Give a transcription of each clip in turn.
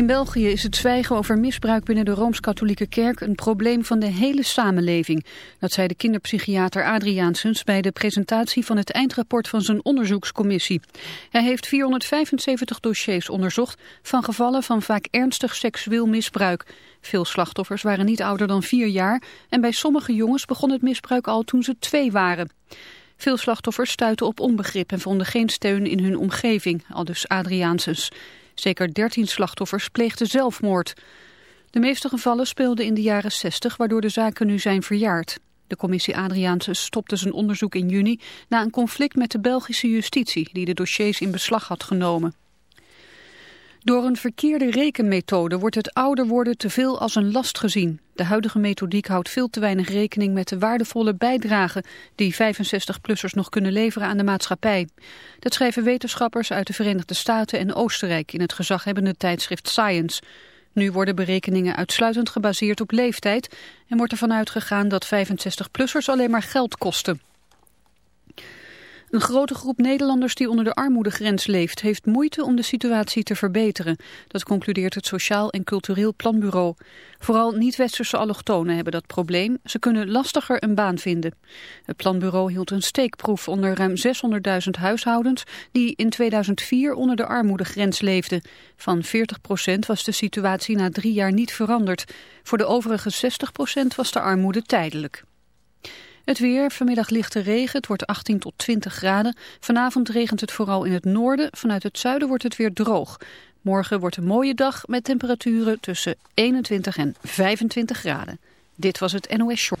In België is het zwijgen over misbruik binnen de Rooms-Katholieke Kerk een probleem van de hele samenleving. Dat zei de kinderpsychiater Adriaansens bij de presentatie van het eindrapport van zijn onderzoekscommissie. Hij heeft 475 dossiers onderzocht van gevallen van vaak ernstig seksueel misbruik. Veel slachtoffers waren niet ouder dan vier jaar en bij sommige jongens begon het misbruik al toen ze twee waren. Veel slachtoffers stuiten op onbegrip en vonden geen steun in hun omgeving, aldus Adriaansens. Zeker 13 slachtoffers pleegden zelfmoord. De meeste gevallen speelden in de jaren 60, waardoor de zaken nu zijn verjaard. De commissie Adriaanse stopte zijn onderzoek in juni na een conflict met de Belgische justitie die de dossiers in beslag had genomen. Door een verkeerde rekenmethode wordt het ouder worden te veel als een last gezien. De huidige methodiek houdt veel te weinig rekening met de waardevolle bijdrage die 65-plussers nog kunnen leveren aan de maatschappij. Dat schrijven wetenschappers uit de Verenigde Staten en Oostenrijk in het gezaghebbende tijdschrift Science. Nu worden berekeningen uitsluitend gebaseerd op leeftijd en wordt ervan uitgegaan dat 65-plussers alleen maar geld kosten. Een grote groep Nederlanders die onder de armoedegrens leeft... heeft moeite om de situatie te verbeteren. Dat concludeert het Sociaal en Cultureel Planbureau. Vooral niet-westerse allochtonen hebben dat probleem. Ze kunnen lastiger een baan vinden. Het planbureau hield een steekproef onder ruim 600.000 huishoudens... die in 2004 onder de armoedegrens leefden. Van 40% was de situatie na drie jaar niet veranderd. Voor de overige 60% was de armoede tijdelijk. Het weer, vanmiddag lichte regen, het wordt 18 tot 20 graden. Vanavond regent het vooral in het noorden, vanuit het zuiden wordt het weer droog. Morgen wordt een mooie dag met temperaturen tussen 21 en 25 graden. Dit was het NOS Short.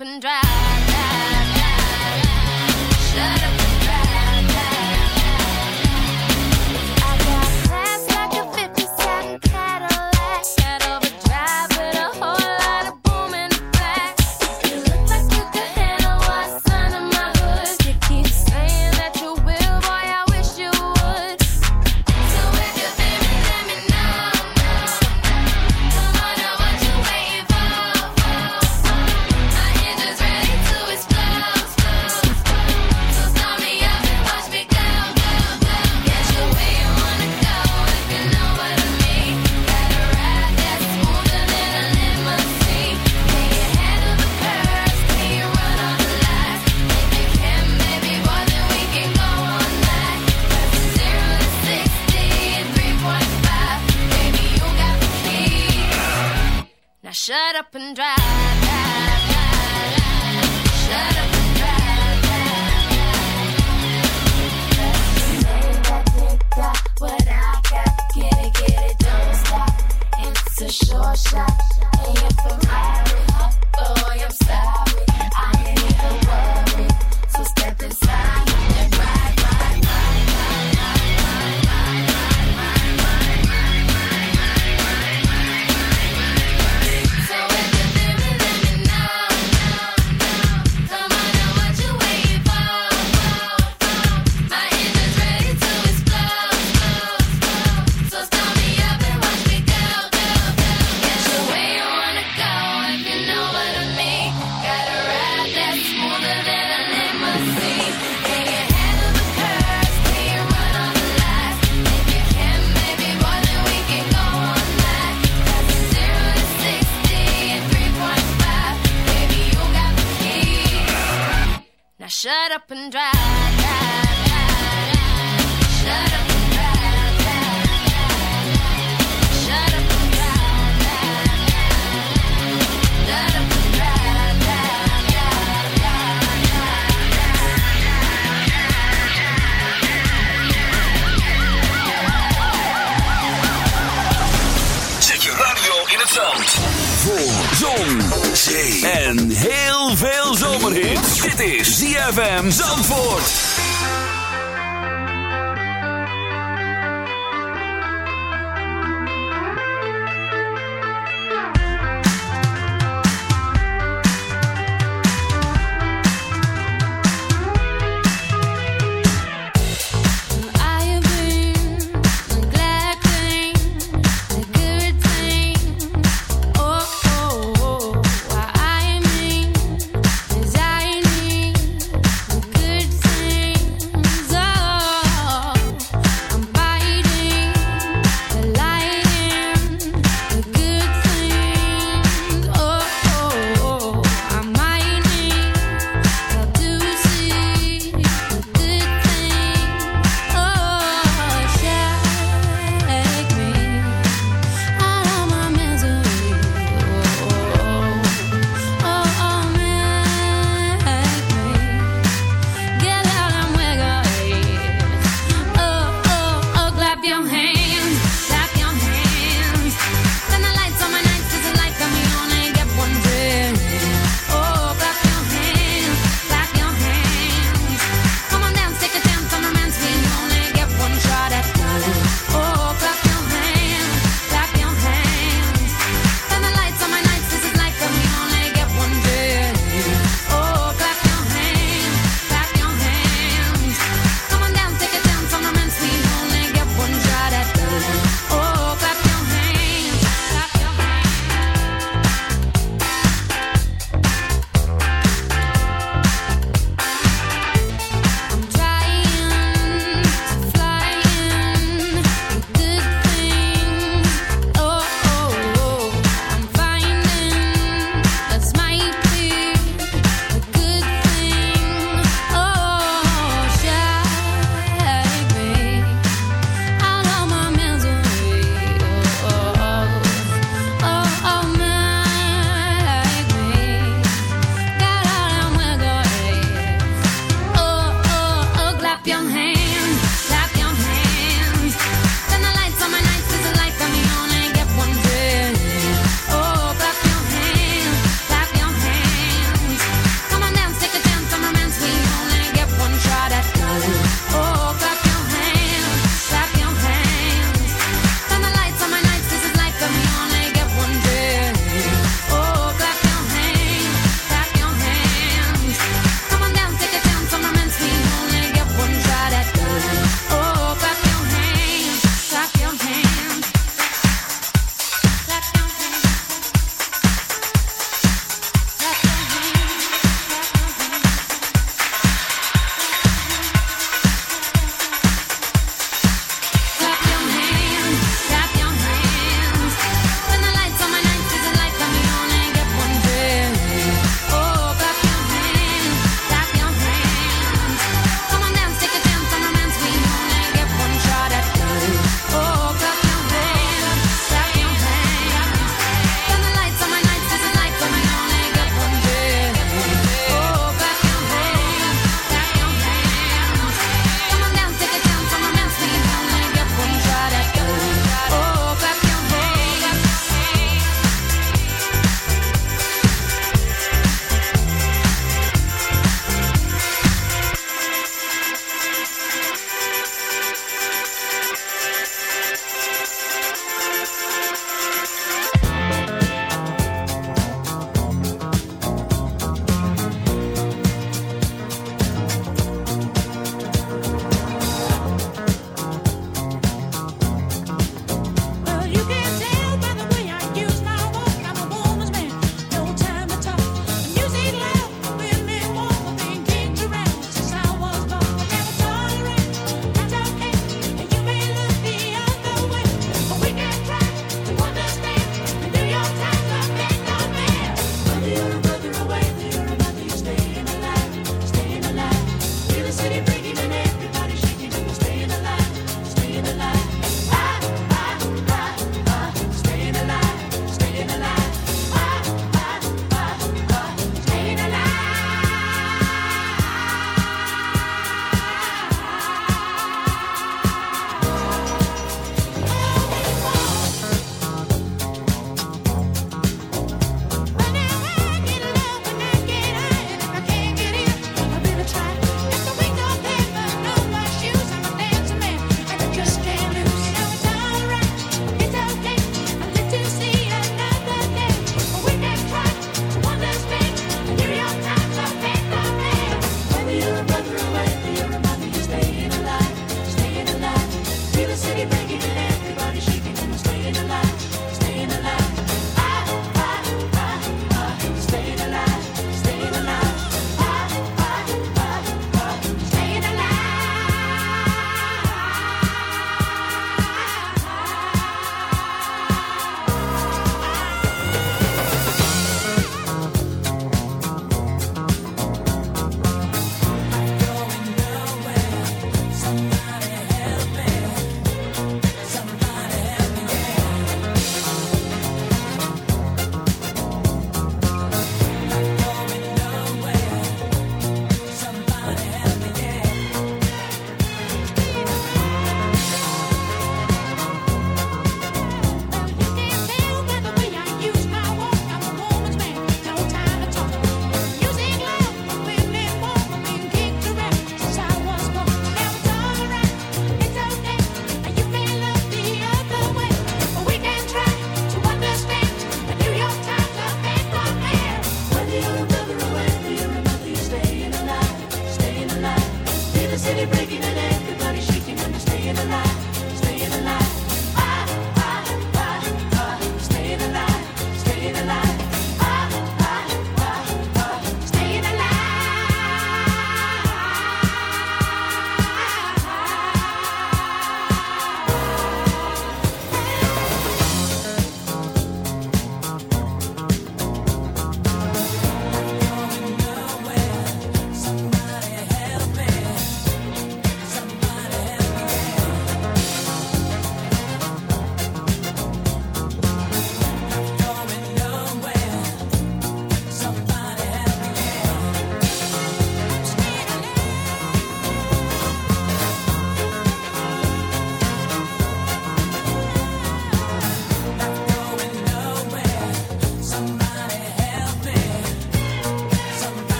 up and drive.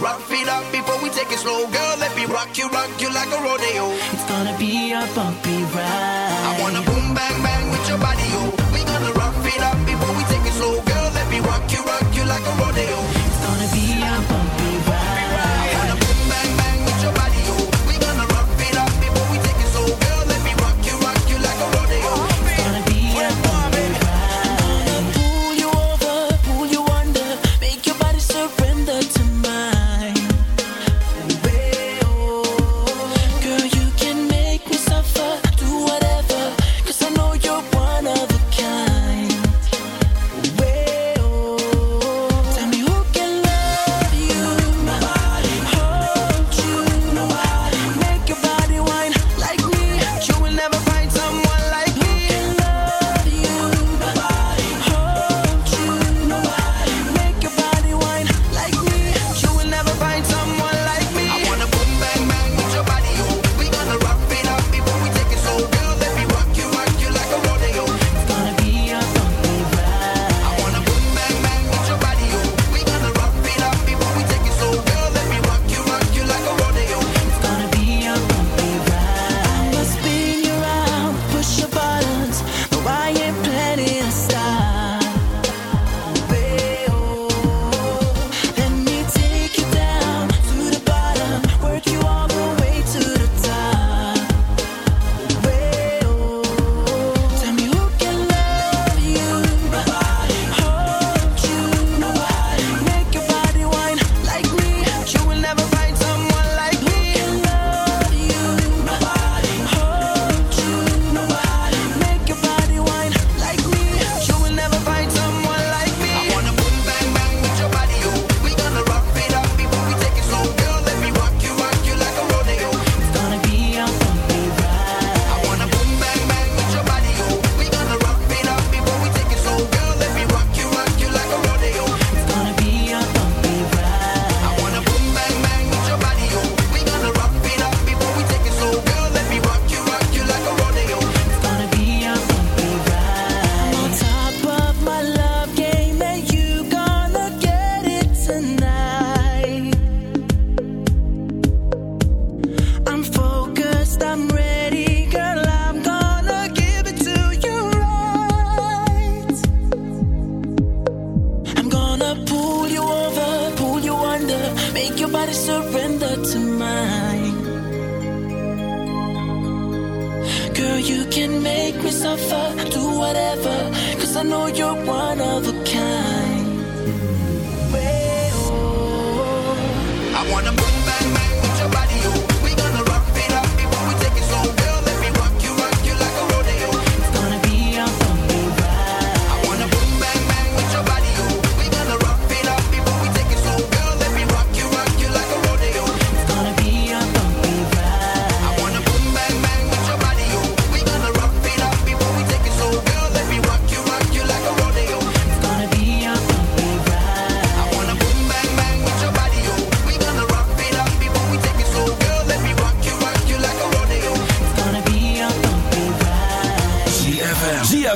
rock, feet up before we take it slow. Girl, let me rock you, rock you like a rodeo. It's gonna be a bumpy ride. I wanna boom, bang, bang.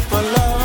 For love.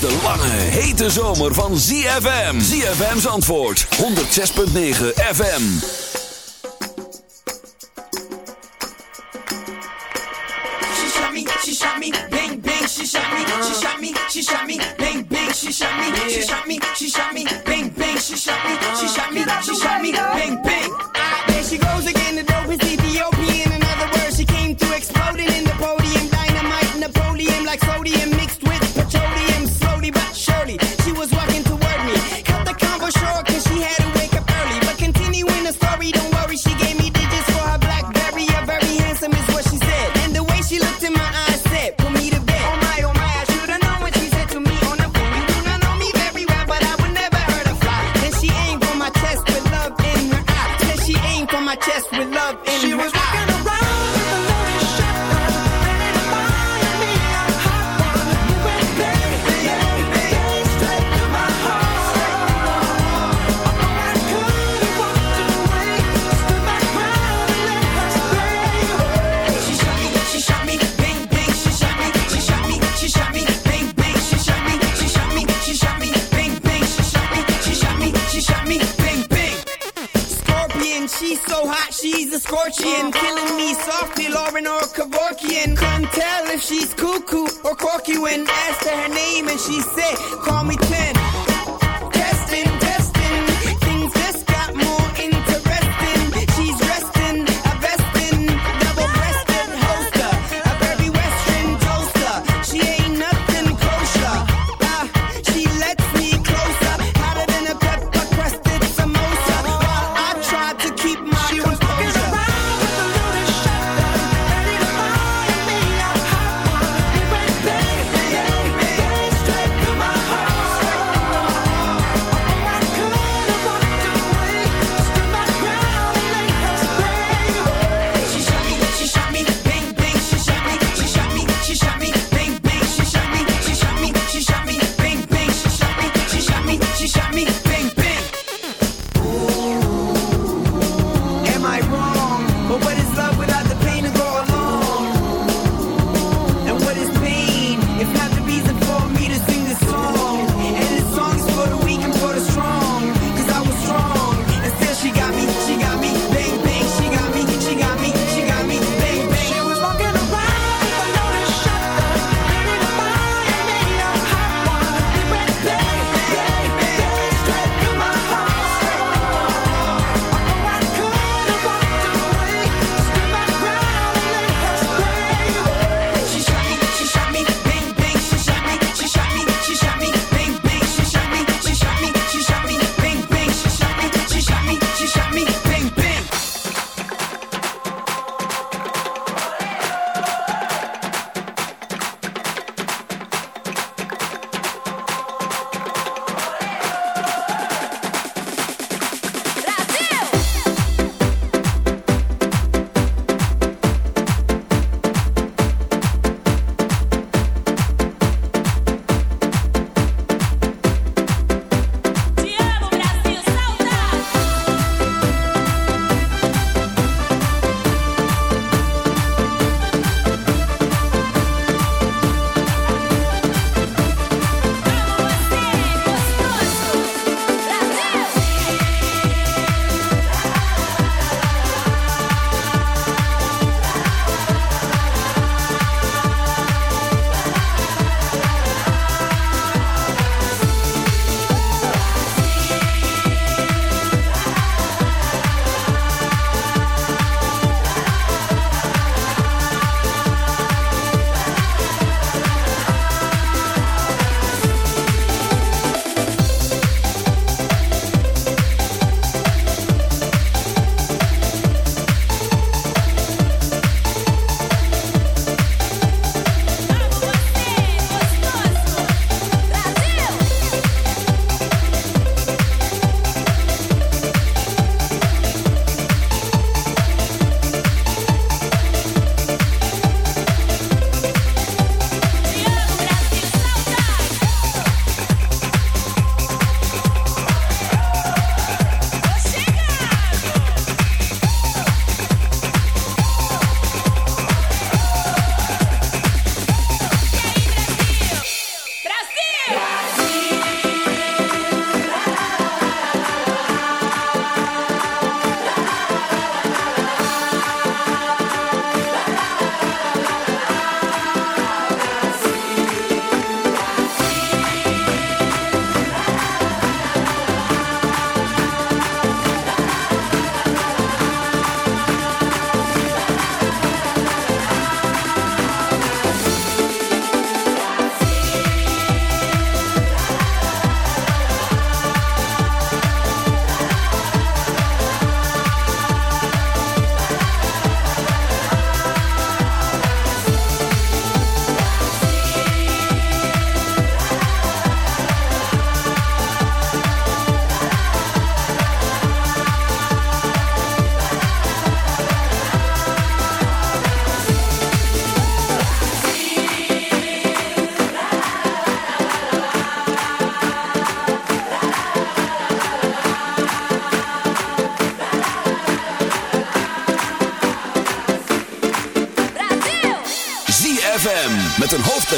de lange, hete zomer van ZFM. ZFM's antwoord, 106.9 FM. She shot me, she shot me, bang, bang, she shot me. She shot me, she shot me, bang, bang, she shot me. She shot me, she shot me, bang, bang, she shot me. She shot me, she shot me, bang, bang.